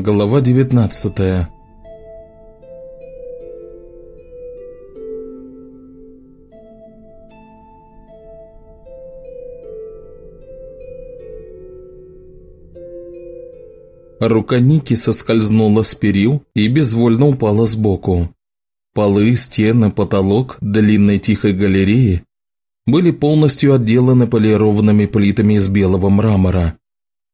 Глава 19 Рука Ники соскользнула с перил и безвольно упала сбоку. Полы, стены, потолок длинной тихой галереи были полностью отделаны полированными плитами из белого мрамора.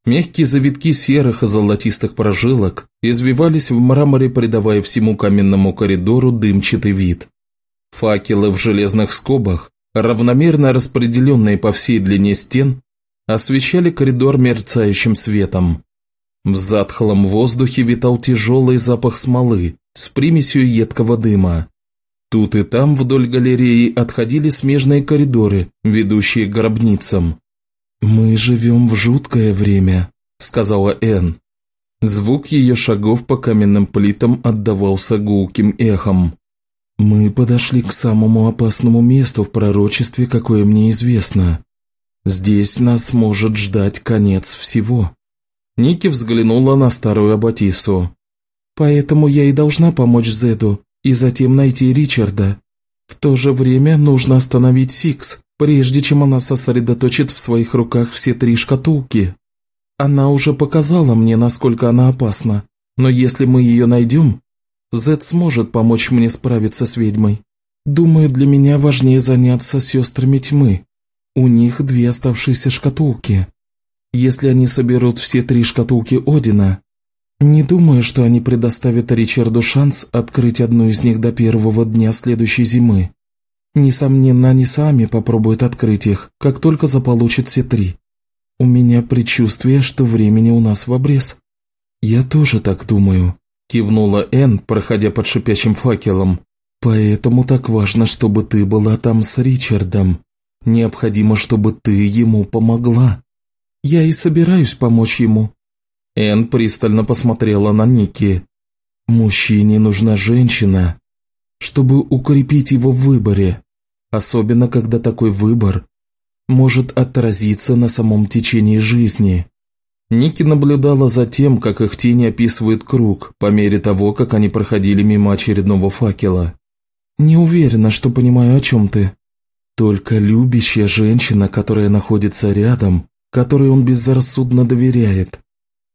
Мягкие завитки серых и золотистых прожилок извивались в мраморе, придавая всему каменному коридору дымчатый вид. Факелы в железных скобах, равномерно распределенные по всей длине стен, освещали коридор мерцающим светом. В затхлом воздухе витал тяжелый запах смолы с примесью едкого дыма. Тут и там вдоль галереи отходили смежные коридоры, ведущие к гробницам. «Мы живем в жуткое время», – сказала Энн. Звук ее шагов по каменным плитам отдавался гулким эхом. «Мы подошли к самому опасному месту в пророчестве, какое мне известно. Здесь нас может ждать конец всего». Ники взглянула на старую Аббатису. «Поэтому я и должна помочь Зеду и затем найти Ричарда. В то же время нужно остановить Сикс, прежде чем она сосредоточит в своих руках все три шкатулки. Она уже показала мне, насколько она опасна, но если мы ее найдем, Зед сможет помочь мне справиться с ведьмой. Думаю, для меня важнее заняться сестрами тьмы. У них две оставшиеся шкатулки. Если они соберут все три шкатулки Одина, не думаю, что они предоставят Ричарду шанс открыть одну из них до первого дня следующей зимы. Несомненно, они сами попробуют открыть их, как только заполучат все три. У меня предчувствие, что времени у нас в обрез. Я тоже так думаю, кивнула Энн, проходя под шипящим факелом. Поэтому так важно, чтобы ты была там с Ричардом. Необходимо, чтобы ты ему помогла. Я и собираюсь помочь ему. Энн пристально посмотрела на Ники. Мужчине нужна женщина, чтобы укрепить его в выборе, особенно когда такой выбор может отразиться на самом течении жизни. Ники наблюдала за тем, как их тени описывают круг, по мере того, как они проходили мимо очередного факела. «Не уверена, что понимаю, о чем ты. Только любящая женщина, которая находится рядом, которой он безрассудно доверяет,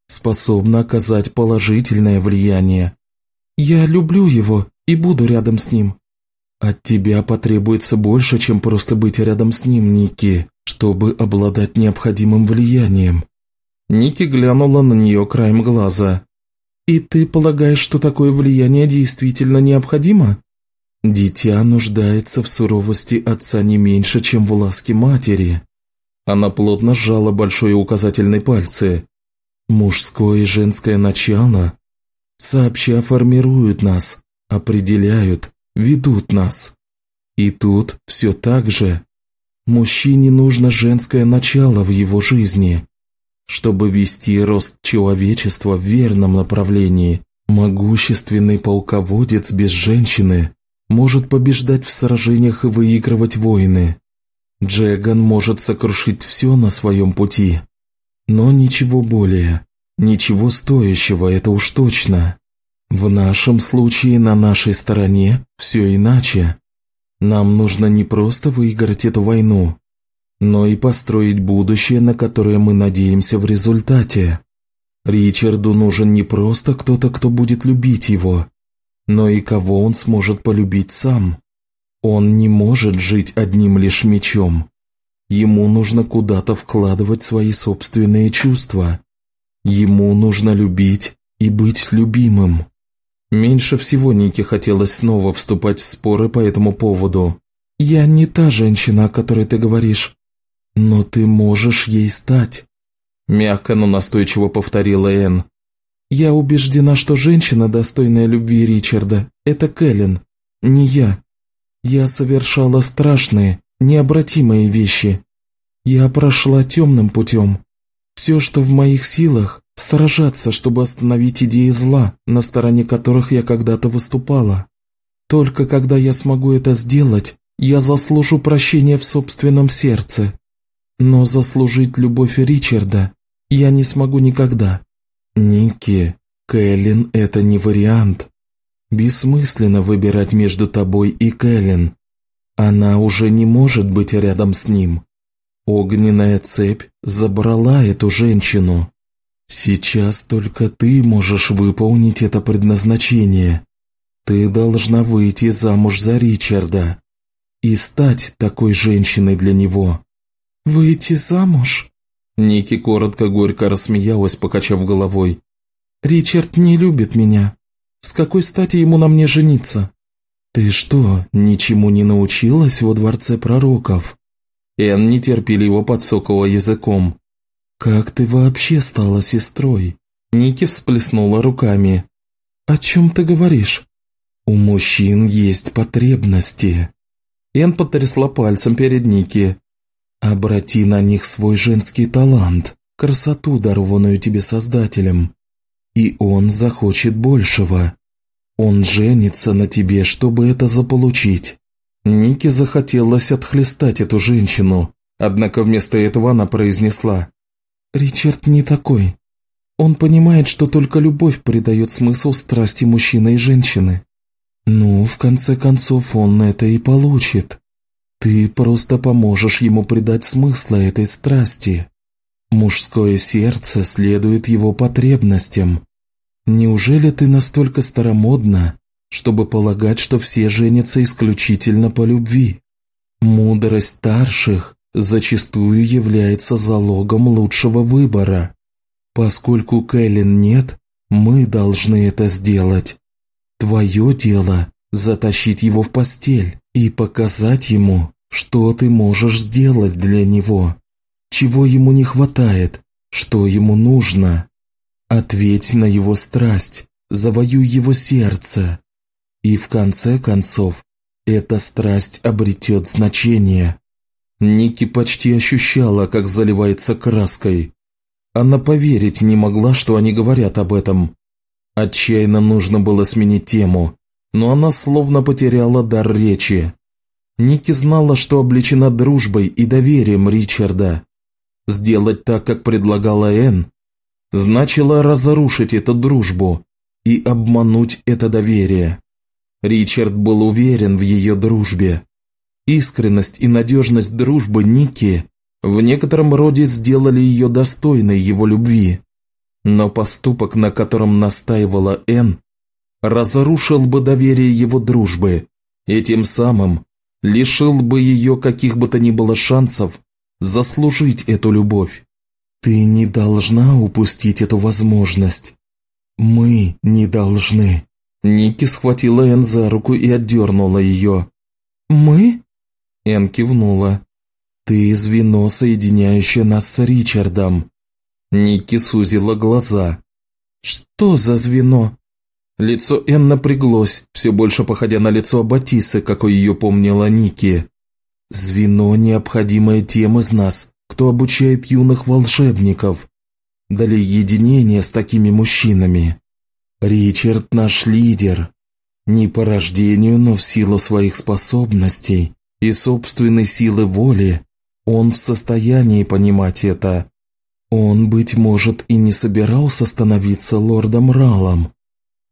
способна оказать положительное влияние. Я люблю его и буду рядом с ним. От тебя потребуется больше, чем просто быть рядом с ним, Ники, чтобы обладать необходимым влиянием. Ники глянула на нее краем глаза. «И ты полагаешь, что такое влияние действительно необходимо?» «Дитя нуждается в суровости отца не меньше, чем в ласке матери». Она плотно сжала большой указательный пальцы. «Мужское и женское начало сообща формируют нас, определяют, ведут нас. И тут все так же. Мужчине нужно женское начало в его жизни. Чтобы вести рост человечества в верном направлении, могущественный полководец без женщины может побеждать в сражениях и выигрывать войны. Джеган может сокрушить все на своем пути. Но ничего более, ничего стоящего, это уж точно. В нашем случае на нашей стороне все иначе. Нам нужно не просто выиграть эту войну, но и построить будущее, на которое мы надеемся в результате. Ричарду нужен не просто кто-то, кто будет любить его, но и кого он сможет полюбить сам. Он не может жить одним лишь мечом. Ему нужно куда-то вкладывать свои собственные чувства. Ему нужно любить и быть любимым. Меньше всего Нике хотелось снова вступать в споры по этому поводу. «Я не та женщина, о которой ты говоришь, но ты можешь ей стать», – мягко, но настойчиво повторила Энн. «Я убеждена, что женщина, достойная любви Ричарда, это Кэлен, не я. Я совершала страшные, необратимые вещи. Я прошла темным путем. Все, что в моих силах, Сражаться, чтобы остановить идеи зла, на стороне которых я когда-то выступала. Только когда я смогу это сделать, я заслужу прощения в собственном сердце. Но заслужить любовь Ричарда я не смогу никогда. Ники, Кэлен – это не вариант. Бессмысленно выбирать между тобой и Кэлен. Она уже не может быть рядом с ним. Огненная цепь забрала эту женщину. Сейчас только ты можешь выполнить это предназначение. Ты должна выйти замуж за Ричарда и стать такой женщиной для него. Выйти замуж? Ники коротко горько рассмеялась, покачав головой. Ричард не любит меня. С какой стати ему на мне жениться? Ты что, ничему не научилась во дворце пророков? Эн нетерпеливо подсокала языком. «Как ты вообще стала сестрой?» Ники всплеснула руками. «О чем ты говоришь?» «У мужчин есть потребности». Эн потрясла пальцем перед Ники. «Обрати на них свой женский талант, красоту, дарованную тебе Создателем, и он захочет большего. Он женится на тебе, чтобы это заполучить. Нике захотелось отхлестать эту женщину, однако вместо этого она произнесла. «Ричард не такой. Он понимает, что только любовь придает смысл страсти мужчины и женщины. Ну, в конце концов, он это и получит. Ты просто поможешь ему придать смысла этой страсти. Мужское сердце следует его потребностям. Неужели ты настолько старомодна, чтобы полагать, что все женятся исключительно по любви. Мудрость старших зачастую является залогом лучшего выбора. Поскольку Кэлен нет, мы должны это сделать. Твое дело – затащить его в постель и показать ему, что ты можешь сделать для него, чего ему не хватает, что ему нужно. Ответь на его страсть, завоюй его сердце, и в конце концов, эта страсть обретет значение. Ники почти ощущала, как заливается краской. Она поверить не могла, что они говорят об этом. Отчаянно нужно было сменить тему, но она словно потеряла дар речи. Ники знала, что обличена дружбой и доверием Ричарда. Сделать так, как предлагала Энн, значило разрушить эту дружбу и обмануть это доверие. Ричард был уверен в ее дружбе. Искренность и надежность дружбы Ники в некотором роде сделали ее достойной его любви. Но поступок, на котором настаивала Энн, разрушил бы доверие его дружбы и тем самым лишил бы ее каких бы то ни было шансов заслужить эту любовь. Ты не должна упустить эту возможность. Мы не должны. Ники схватила Энн за руку и отдернула ее. «Мы?» Энн кивнула. «Ты звено, соединяющее нас с Ричардом». Ники сузила глаза. «Что за звено?» Лицо Энн напряглось, все больше походя на лицо Батисы, какой ее помнила Ники. «Звено, необходимое тем из нас, кто обучает юных волшебников, для единения с такими мужчинами. Ричард наш лидер. Не по рождению, но в силу своих способностей и собственной силы воли он в состоянии понимать это. Он, быть может, и не собирался становиться лордом Ралом,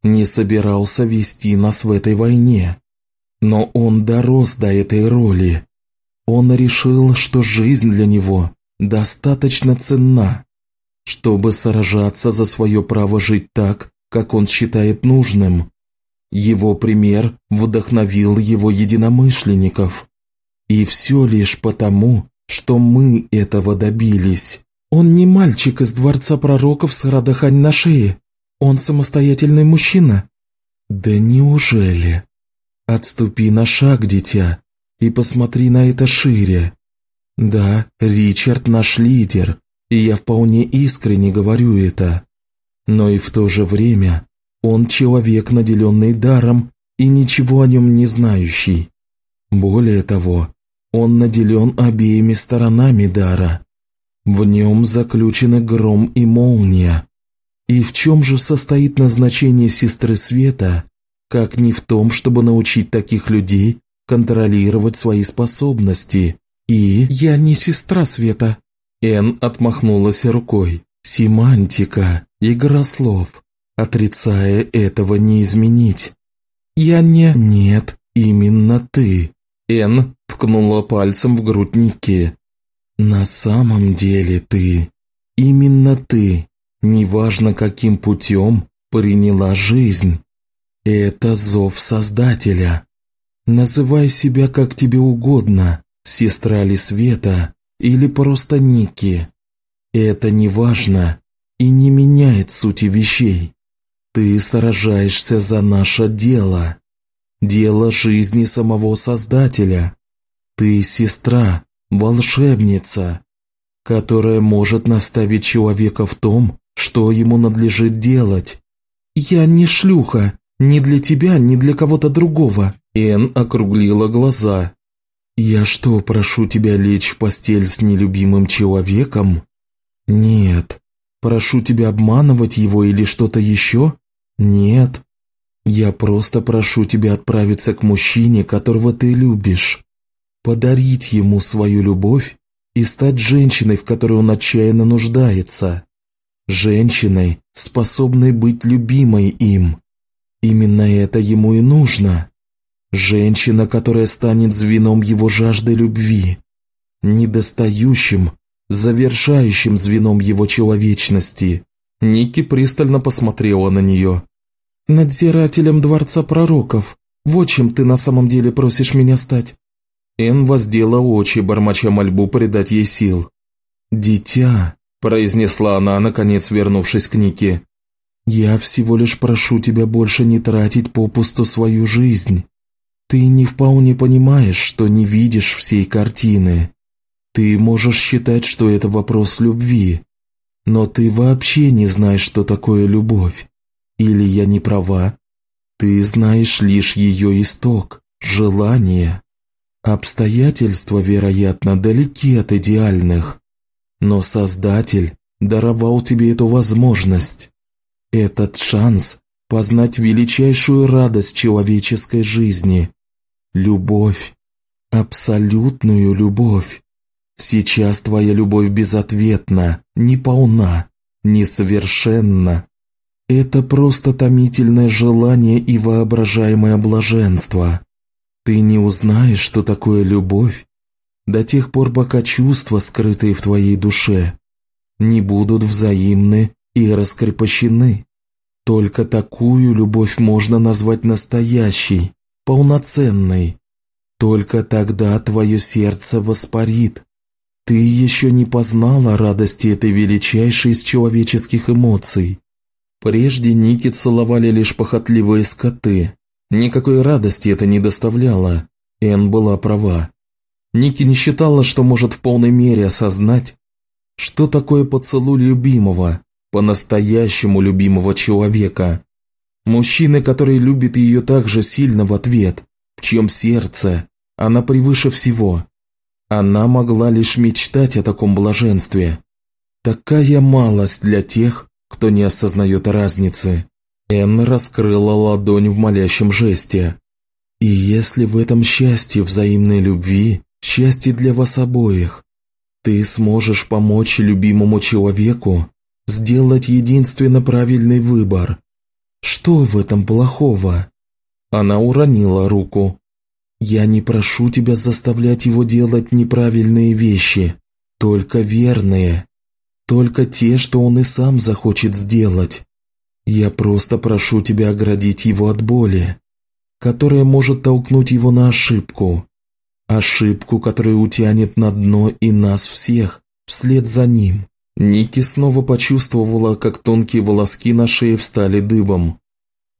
не собирался вести нас в этой войне. Но он дорос до этой роли. Он решил, что жизнь для него достаточно ценна, чтобы сражаться за свое право жить так, как он считает нужным. Его пример вдохновил его единомышленников. И все лишь потому, что мы этого добились. Он не мальчик из дворца пророков с Радахань на шее. Он самостоятельный мужчина. Да неужели? Отступи на шаг, дитя, и посмотри на это шире. Да, Ричард наш лидер, и я вполне искренне говорю это. Но и в то же время он человек, наделенный даром и ничего о нем не знающий. Более того, он наделен обеими сторонами дара. В нем заключены гром и молния. И в чем же состоит назначение сестры Света, как не в том, чтобы научить таких людей контролировать свои способности? И «Я не сестра Света», Эн отмахнулась рукой. «Семантика, игра слов. Отрицая этого не изменить. Я не... Нет, именно ты. Эн ткнула пальцем в грудь Ники. На самом деле ты, именно ты, неважно каким путем, приняла жизнь. Это зов Создателя. Называй себя как тебе угодно, сестра ли Света или просто Ники. Это не важно и не меняет сути вещей. Ты сражаешься за наше дело. Дело жизни самого Создателя. Ты сестра, волшебница, которая может наставить человека в том, что ему надлежит делать. Я не шлюха, ни для тебя, ни для кого-то другого. Эн округлила глаза. Я что, прошу тебя лечь в постель с нелюбимым человеком? Нет. Прошу тебя обманывать его или что-то еще? Нет. Я просто прошу тебя отправиться к мужчине, которого ты любишь. Подарить ему свою любовь и стать женщиной, в которой он отчаянно нуждается. Женщиной, способной быть любимой им. Именно это ему и нужно. Женщина, которая станет звеном его жажды любви. Недостающим, завершающим звеном его человечности. Ники пристально посмотрела на нее. «Надзирателем Дворца Пророков. Вот чем ты на самом деле просишь меня стать». Эн воздела очи, бормоча мольбу придать ей сил. «Дитя», – произнесла она, наконец вернувшись к Нике, – «я всего лишь прошу тебя больше не тратить попусту свою жизнь. Ты не вполне понимаешь, что не видишь всей картины. Ты можешь считать, что это вопрос любви, но ты вообще не знаешь, что такое любовь. Или я не права? Ты знаешь лишь ее исток, желание. Обстоятельства, вероятно, далеки от идеальных. Но Создатель даровал тебе эту возможность. Этот шанс познать величайшую радость человеческой жизни. Любовь. Абсолютную любовь. Сейчас твоя любовь безответна, неполна, несовершенна. Это просто томительное желание и воображаемое блаженство. Ты не узнаешь, что такое любовь, до тех пор, пока чувства, скрытые в твоей душе, не будут взаимны и раскрепощены. Только такую любовь можно назвать настоящей, полноценной. Только тогда твое сердце воспарит. Ты еще не познала радости этой величайшей из человеческих эмоций. Прежде Ники целовали лишь похотливые скоты. Никакой радости это не доставляло. Энн была права. Ники не считала, что может в полной мере осознать, что такое поцелуй любимого, по-настоящему любимого человека. Мужчины, который любит ее так же сильно в ответ, в чьем сердце она превыше всего. Она могла лишь мечтать о таком блаженстве. Такая малость для тех, кто не осознает разницы. Энн раскрыла ладонь в молящем жесте. «И если в этом счастье взаимной любви, счастье для вас обоих, ты сможешь помочь любимому человеку сделать единственно правильный выбор. Что в этом плохого?» Она уронила руку. «Я не прошу тебя заставлять его делать неправильные вещи, только верные. Только те, что он и сам захочет сделать. Я просто прошу тебя оградить его от боли, которая может толкнуть его на ошибку. Ошибку, которая утянет на дно и нас всех, вслед за ним. Ники снова почувствовала, как тонкие волоски на шее встали дыбом.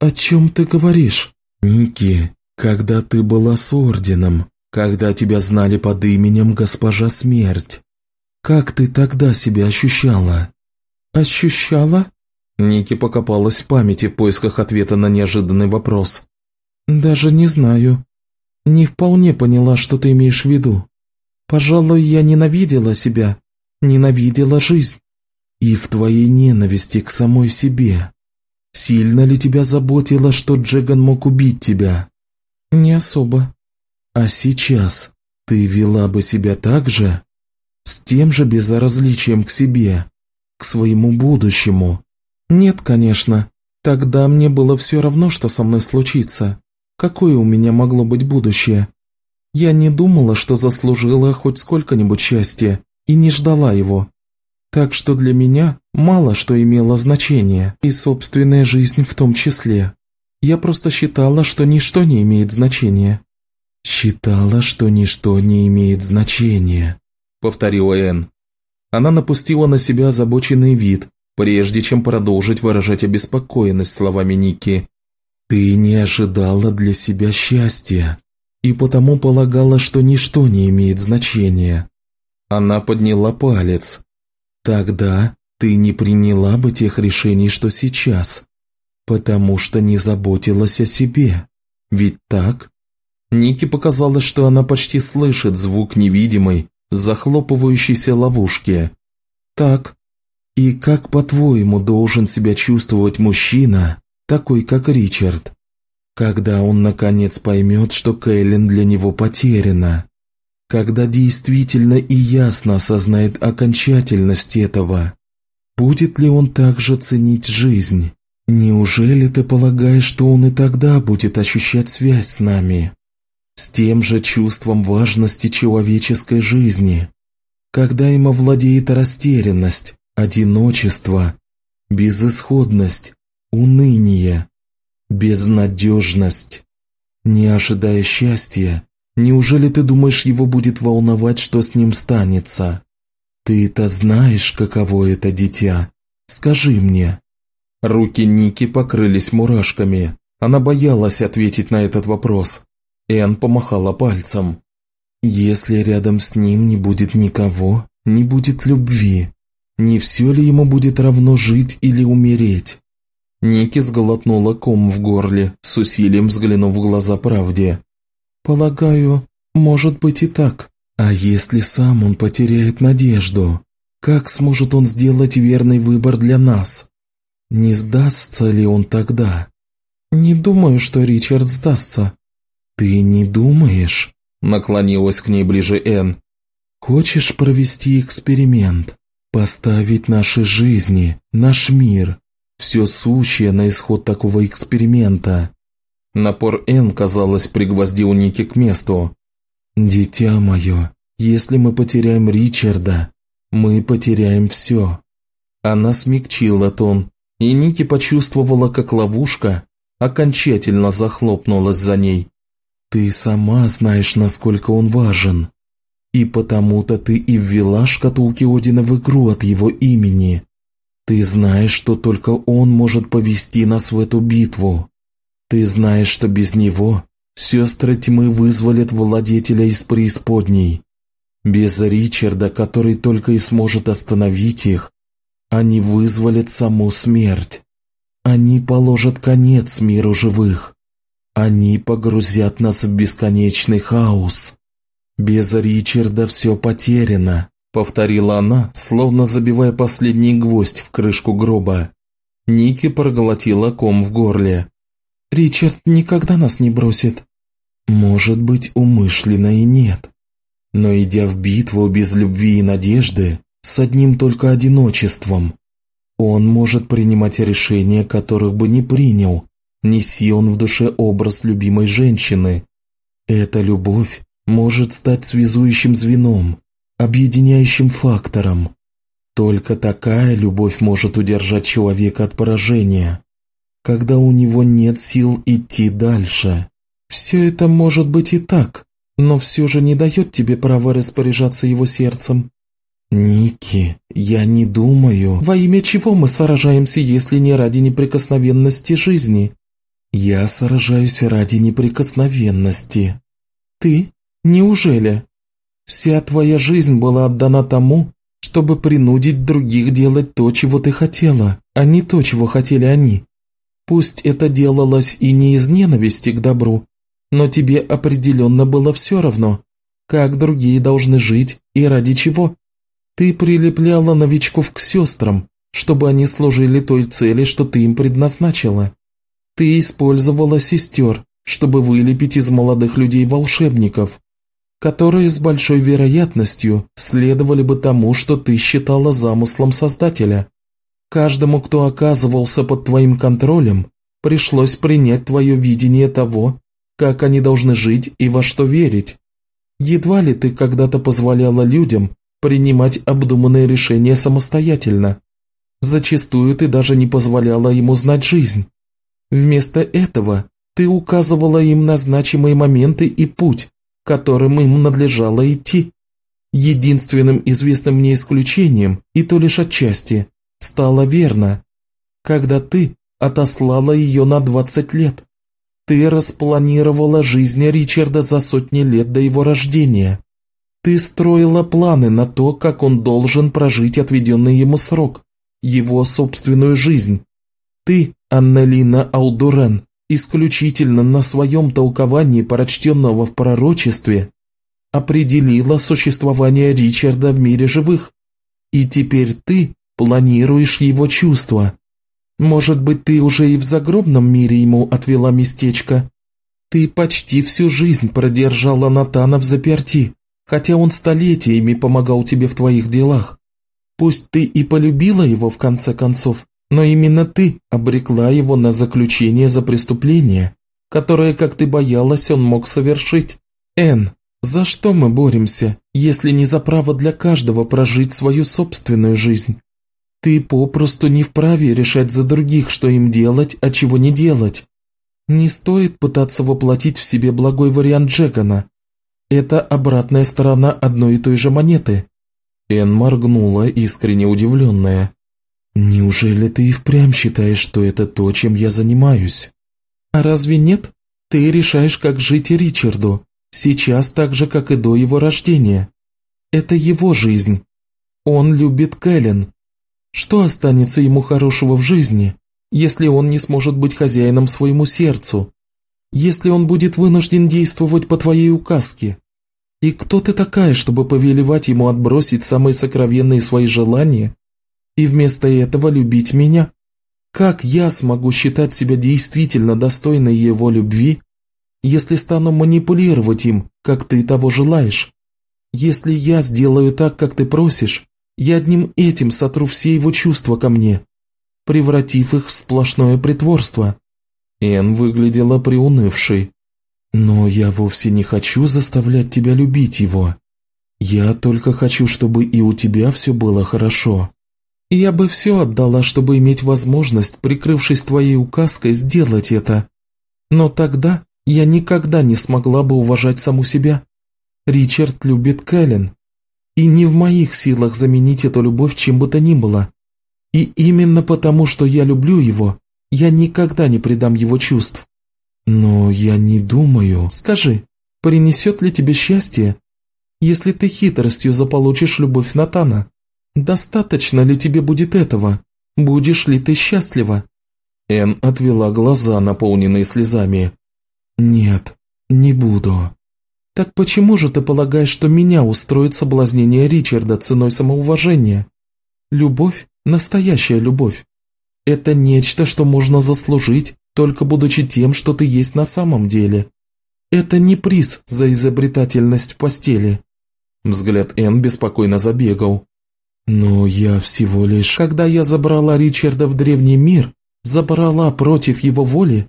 «О чем ты говоришь?» «Ники, когда ты была с Орденом, когда тебя знали под именем Госпожа Смерть, как ты тогда себя ощущала?» «Ощущала?» Ники покопалась в памяти в поисках ответа на неожиданный вопрос. «Даже не знаю. Не вполне поняла, что ты имеешь в виду. Пожалуй, я ненавидела себя, ненавидела жизнь. И в твоей ненависти к самой себе. Сильно ли тебя заботило, что Джеган мог убить тебя?» «Не особо». «А сейчас ты вела бы себя так же?» С тем же безразличием к себе, к своему будущему. Нет, конечно. Тогда мне было все равно, что со мной случится. Какое у меня могло быть будущее? Я не думала, что заслужила хоть сколько-нибудь счастья, и не ждала его. Так что для меня мало что имело значение, и собственная жизнь в том числе. Я просто считала, что ничто не имеет значения. «Считала, что ничто не имеет значения», — повторила Энн. Она напустила на себя озабоченный вид, прежде чем продолжить выражать обеспокоенность словами Ники. «Ты не ожидала для себя счастья, и потому полагала, что ничто не имеет значения». Она подняла палец. «Тогда ты не приняла бы тех решений, что сейчас, потому что не заботилась о себе. Ведь так?» Нике показалось, что она почти слышит звук невидимой, захлопывающейся ловушки. «Так, и как, по-твоему, должен себя чувствовать мужчина, такой как Ричард, когда он наконец поймет, что Кейлин для него потеряна? Когда действительно и ясно осознает окончательность этого? Будет ли он также ценить жизнь? Неужели ты полагаешь, что он и тогда будет ощущать связь с нами? С тем же чувством важности человеческой жизни, когда им овладеет растерянность, одиночество, безысходность, уныние, безнадежность. Не ожидая счастья, неужели ты думаешь, его будет волновать, что с ним станется? Ты-то знаешь, каково это дитя. Скажи мне. Руки Ники покрылись мурашками. Она боялась ответить на этот вопрос. Энн помахала пальцем. «Если рядом с ним не будет никого, не будет любви, не все ли ему будет равно жить или умереть?» Ники сглотнула ком в горле, с усилием взглянув в глаза правде. «Полагаю, может быть и так. А если сам он потеряет надежду? Как сможет он сделать верный выбор для нас? Не сдастся ли он тогда?» «Не думаю, что Ричард сдастся», «Ты не думаешь?» – наклонилась к ней ближе Энн. «Хочешь провести эксперимент? Поставить наши жизни, наш мир, все сущее на исход такого эксперимента?» Напор Энн, казалось, пригвоздил Ники к месту. «Дитя мое, если мы потеряем Ричарда, мы потеряем все». Она смягчила тон, и Ники почувствовала, как ловушка окончательно захлопнулась за ней. Ты сама знаешь, насколько он важен. И потому-то ты и ввела шкатулки Одина в игру от его имени. Ты знаешь, что только он может повести нас в эту битву. Ты знаешь, что без него сестры тьмы вызволят владетеля из преисподней. Без Ричарда, который только и сможет остановить их, они вызволят саму смерть. Они положат конец миру живых. Они погрузят нас в бесконечный хаос. Без Ричарда все потеряно, повторила она, словно забивая последний гвоздь в крышку гроба. Ники проглотила ком в горле. «Ричард никогда нас не бросит». «Может быть, умышленно и нет. Но идя в битву без любви и надежды, с одним только одиночеством, он может принимать решения, которых бы не принял, Неси он в душе образ любимой женщины. Эта любовь может стать связующим звеном, объединяющим фактором. Только такая любовь может удержать человека от поражения, когда у него нет сил идти дальше. Все это может быть и так, но все же не дает тебе права распоряжаться его сердцем. «Ники, я не думаю...» «Во имя чего мы сражаемся, если не ради неприкосновенности жизни?» Я сражаюсь ради неприкосновенности. Ты? Неужели? Вся твоя жизнь была отдана тому, чтобы принудить других делать то, чего ты хотела, а не то, чего хотели они. Пусть это делалось и не из ненависти к добру, но тебе определенно было все равно, как другие должны жить и ради чего. Ты прилепляла новичков к сестрам, чтобы они служили той цели, что ты им предназначила. Ты использовала сестер, чтобы вылепить из молодых людей волшебников, которые с большой вероятностью следовали бы тому, что ты считала замыслом Создателя. Каждому, кто оказывался под твоим контролем, пришлось принять твое видение того, как они должны жить и во что верить. Едва ли ты когда-то позволяла людям принимать обдуманные решения самостоятельно. Зачастую ты даже не позволяла им узнать жизнь. Вместо этого ты указывала им на значимые моменты и путь, которым им надлежало идти. Единственным известным мне исключением, и то лишь отчасти, стало верно, когда ты отослала ее на 20 лет. Ты распланировала жизнь Ричарда за сотни лет до его рождения. Ты строила планы на то, как он должен прожить отведенный ему срок, его собственную жизнь. Ты, Аннелина Аудурен, исключительно на своем толковании прочтенного в пророчестве, определила существование Ричарда в мире живых. И теперь ты планируешь его чувства. Может быть, ты уже и в загробном мире ему отвела местечко? Ты почти всю жизнь продержала Натана в заперти, хотя он столетиями помогал тебе в твоих делах. Пусть ты и полюбила его в конце концов, но именно ты обрекла его на заключение за преступление, которое, как ты боялась, он мог совершить. Эн, за что мы боремся, если не за право для каждого прожить свою собственную жизнь? Ты попросту не вправе решать за других, что им делать, а чего не делать. Не стоит пытаться воплотить в себе благой вариант Джекона. Это обратная сторона одной и той же монеты. Эн моргнула, искренне удивленная. «Неужели ты и впрямь считаешь, что это то, чем я занимаюсь?» «А разве нет? Ты решаешь, как жить Ричарду, сейчас так же, как и до его рождения. Это его жизнь. Он любит Кэлен. Что останется ему хорошего в жизни, если он не сможет быть хозяином своему сердцу? Если он будет вынужден действовать по твоей указке? И кто ты такая, чтобы повелевать ему отбросить самые сокровенные свои желания и вместо этого любить меня? Как я смогу считать себя действительно достойной его любви, если стану манипулировать им, как ты того желаешь? Если я сделаю так, как ты просишь, я одним этим сотру все его чувства ко мне, превратив их в сплошное притворство. Эн выглядела приунывшей. Но я вовсе не хочу заставлять тебя любить его. Я только хочу, чтобы и у тебя все было хорошо. Я бы все отдала, чтобы иметь возможность, прикрывшись твоей указкой, сделать это. Но тогда я никогда не смогла бы уважать саму себя. Ричард любит Кэлен. И не в моих силах заменить эту любовь чем бы то ни было. И именно потому, что я люблю его, я никогда не предам его чувств. Но я не думаю... Скажи, принесет ли тебе счастье, если ты хитростью заполучишь любовь Натана? «Достаточно ли тебе будет этого? Будешь ли ты счастлива?» Эн отвела глаза, наполненные слезами. «Нет, не буду». «Так почему же ты полагаешь, что меня устроит соблазнение Ричарда ценой самоуважения? Любовь – настоящая любовь. Это нечто, что можно заслужить, только будучи тем, что ты есть на самом деле. Это не приз за изобретательность в постели». Взгляд Эн беспокойно забегал. Но я всего лишь... Когда я забрала Ричарда в древний мир, забрала против его воли,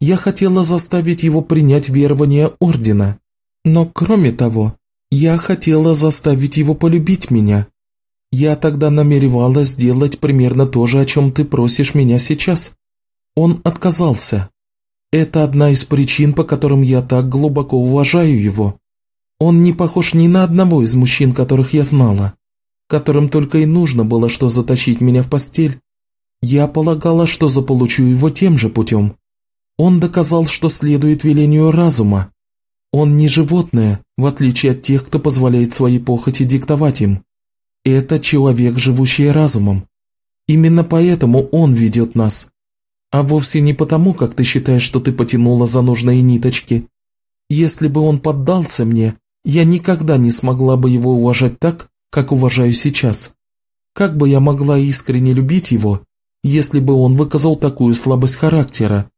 я хотела заставить его принять верование Ордена. Но кроме того, я хотела заставить его полюбить меня. Я тогда намеревалась сделать примерно то же, о чем ты просишь меня сейчас. Он отказался. Это одна из причин, по которым я так глубоко уважаю его. Он не похож ни на одного из мужчин, которых я знала которым только и нужно было что затащить меня в постель. Я полагала, что заполучу его тем же путем. Он доказал, что следует велению разума. Он не животное, в отличие от тех, кто позволяет своей похоти диктовать им. Это человек, живущий разумом. Именно поэтому он ведет нас. А вовсе не потому, как ты считаешь, что ты потянула за нужные ниточки. Если бы он поддался мне, я никогда не смогла бы его уважать так, как уважаю сейчас. Как бы я могла искренне любить его, если бы он выказал такую слабость характера?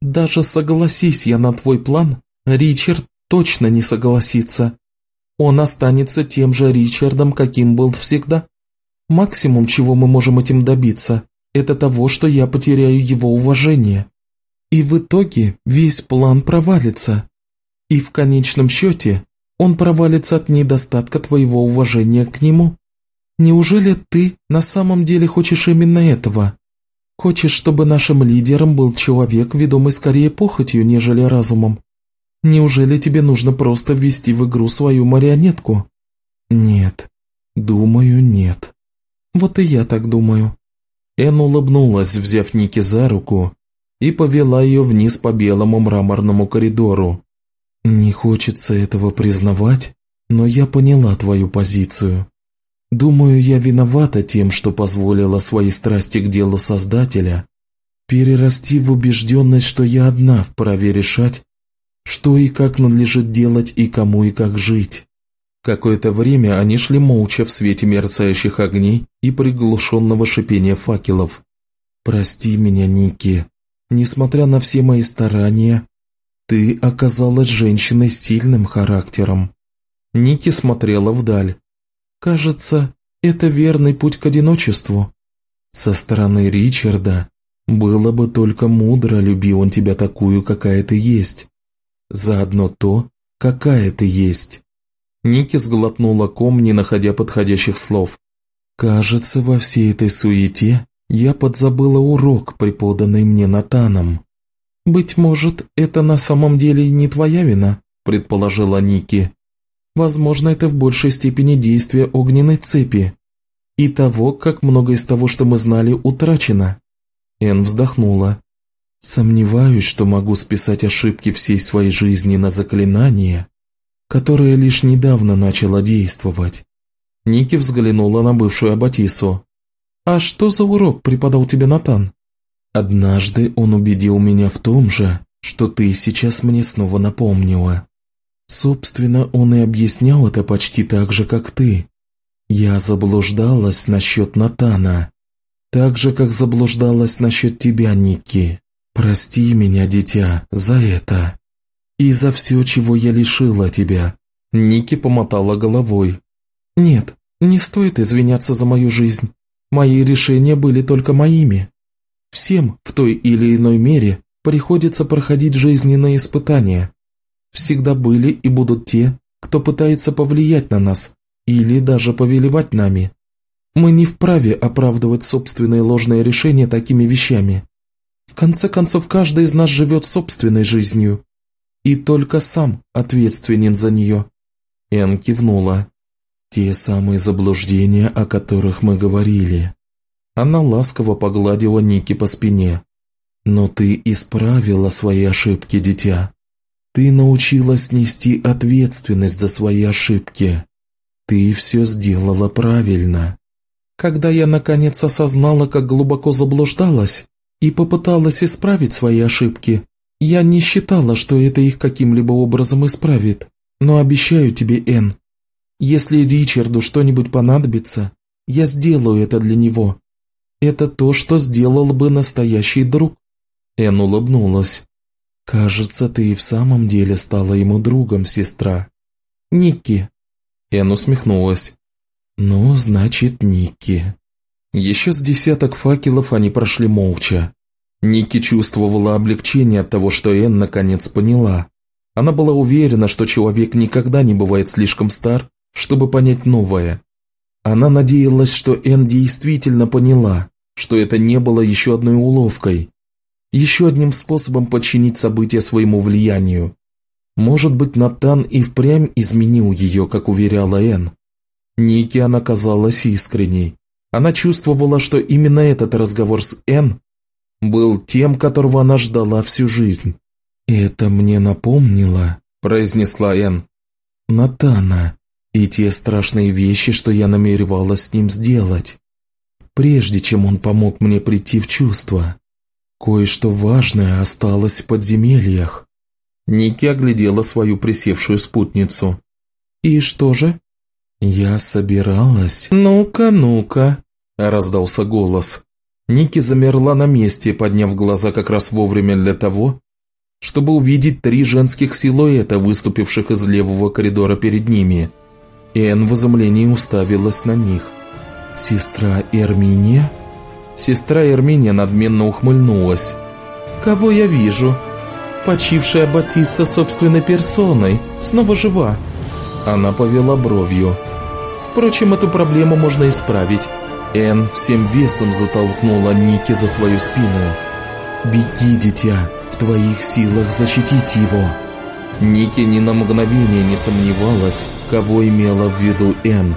Даже согласись я на твой план, Ричард точно не согласится. Он останется тем же Ричардом, каким был всегда. Максимум, чего мы можем этим добиться, это того, что я потеряю его уважение. И в итоге весь план провалится. И в конечном счете он провалится от недостатка твоего уважения к нему. Неужели ты на самом деле хочешь именно этого? Хочешь, чтобы нашим лидером был человек, ведомый скорее похотью, нежели разумом? Неужели тебе нужно просто ввести в игру свою марионетку? Нет. Думаю, нет. Вот и я так думаю. Эн улыбнулась, взяв Ники за руку, и повела ее вниз по белому мраморному коридору. «Не хочется этого признавать, но я поняла твою позицию. Думаю, я виновата тем, что позволила своей страсти к делу Создателя перерасти в убежденность, что я одна вправе решать, что и как надлежит делать и кому и как жить. Какое-то время они шли молча в свете мерцающих огней и приглушенного шипения факелов. «Прости меня, Ники. Несмотря на все мои старания, ты оказалась женщиной с сильным характером». Ники смотрела вдаль. «Кажется, это верный путь к одиночеству. Со стороны Ричарда было бы только мудро, любил он тебя такую, какая ты есть. Заодно то, какая ты есть. Ники сглотнула ком, не находя подходящих слов. «Кажется, во всей этой суете я подзабыла урок, преподанный мне Натаном». «Быть может, это на самом деле не твоя вина», – предположила Ники. «Возможно, это в большей степени действие огненной цепи и того, как много из того, что мы знали, утрачено». Эн вздохнула. «Сомневаюсь, что могу списать ошибки всей своей жизни на заклинание, которая лишь недавно начала действовать. Ники взглянула на бывшую Абатису. «А что за урок преподал тебе Натан?» «Однажды он убедил меня в том же, что ты сейчас мне снова напомнила. Собственно, он и объяснял это почти так же, как ты. Я заблуждалась насчет Натана, так же, как заблуждалась насчет тебя, Ники. Прости меня, дитя, за это». «И за все, чего я лишила тебя». Ники помотала головой. «Нет, не стоит извиняться за мою жизнь. Мои решения были только моими. Всем в той или иной мере приходится проходить жизненные испытания. Всегда были и будут те, кто пытается повлиять на нас или даже повелевать нами. Мы не вправе оправдывать собственные ложные решения такими вещами. В конце концов, каждый из нас живет собственной жизнью, и только сам ответственен за нее». Эн кивнула. «Те самые заблуждения, о которых мы говорили». Она ласково погладила Ники по спине. «Но ты исправила свои ошибки, дитя. Ты научилась нести ответственность за свои ошибки. Ты все сделала правильно». Когда я наконец осознала, как глубоко заблуждалась, и попыталась исправить свои ошибки, я не считала, что это их каким-либо образом исправит, но обещаю тебе, Энн, если Ричарду что-нибудь понадобится, я сделаю это для него. Это то, что сделал бы настоящий друг». Энн улыбнулась. «Кажется, ты и в самом деле стала ему другом, сестра». «Никки». Энн усмехнулась. «Ну, значит, Никки». Еще с десяток факелов они прошли молча. Ники чувствовала облегчение от того, что Энн наконец поняла. Она была уверена, что человек никогда не бывает слишком стар, чтобы понять новое. Она надеялась, что Энн действительно поняла, что это не было еще одной уловкой, еще одним способом подчинить события своему влиянию. Может быть, Натан и впрямь изменил ее, как уверяла Энн. Ники она казалась искренней. Она чувствовала, что именно этот разговор с Энн был тем, которого она ждала всю жизнь. «Это мне напомнило», – произнесла Энн, – «Натана и те страшные вещи, что я намеревалась с ним сделать, прежде чем он помог мне прийти в чувство. Кое-что важное осталось в подземельях». Ники оглядела свою присевшую спутницу. «И что же?» «Я собиралась...» «Ну-ка, ну-ка», – раздался голос. Ники замерла на месте, подняв глаза как раз вовремя для того, чтобы увидеть три женских силуэта, выступивших из левого коридора перед ними. Энн в изумлении уставилась на них. Сестра Эрминия?» Сестра Эрминия надменно ухмыльнулась. «Кого я вижу? Почившая Батисса собственной персоной, снова жива». Она повела бровью. «Впрочем, эту проблему можно исправить». Эн всем весом затолкнула Ники за свою спину. «Беги, дитя, в твоих силах защитить его». Ники ни на мгновение не сомневалась, кого имела в виду Эн.